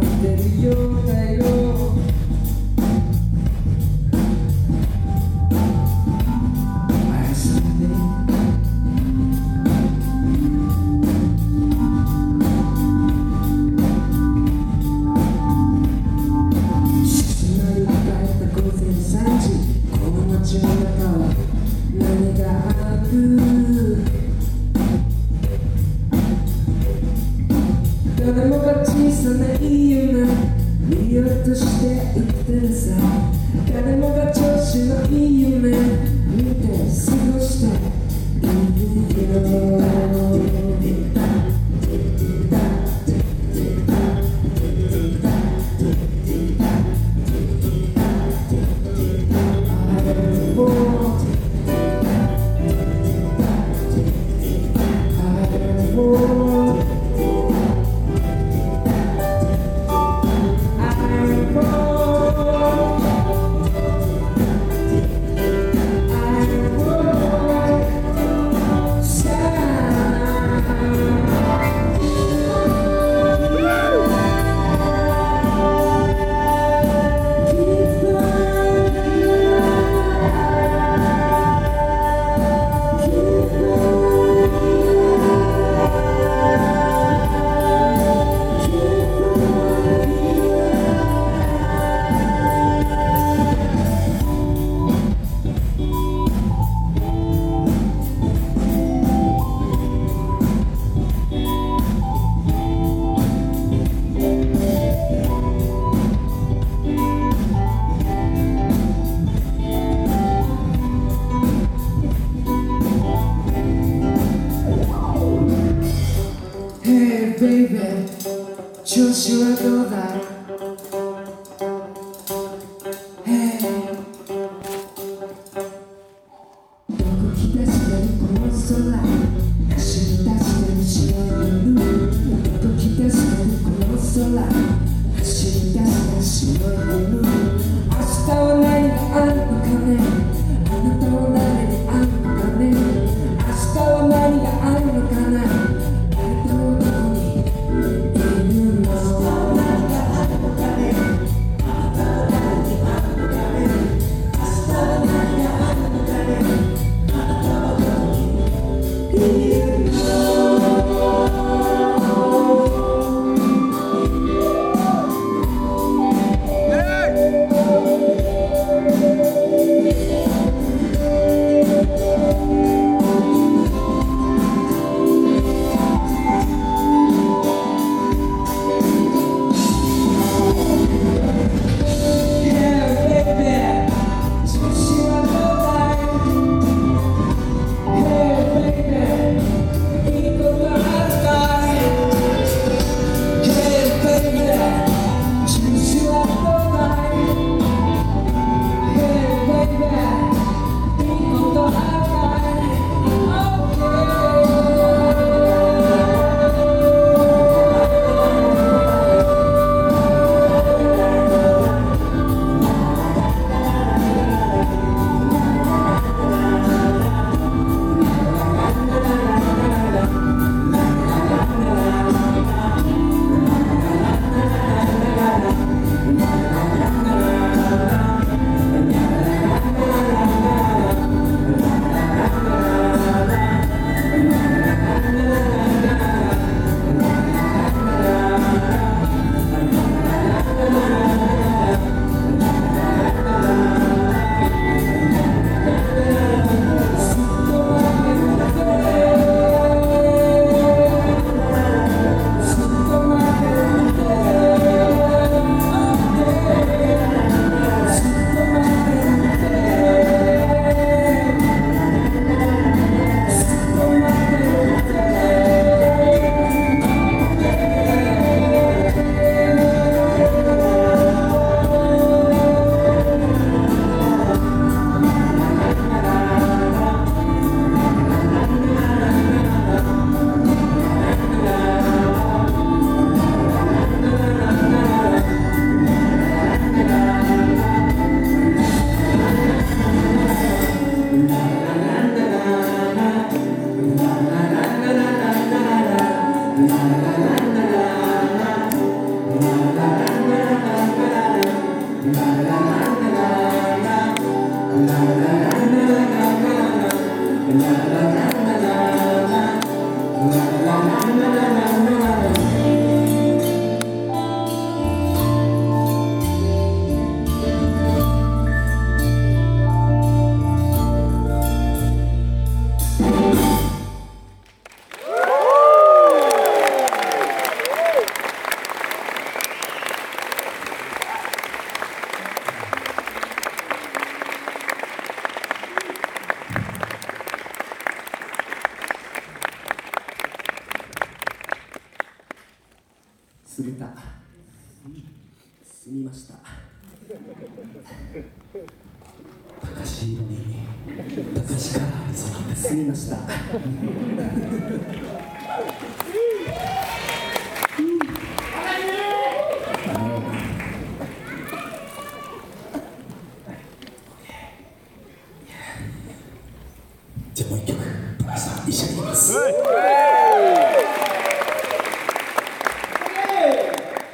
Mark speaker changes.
Speaker 1: world that you to be. 調子はどうだ？出してるこの空。走り出してる白い夜動き出してるこの空。走り出してる白い夜 Amen. すれた。すみました。高し色に高しカラーに染まってすみました。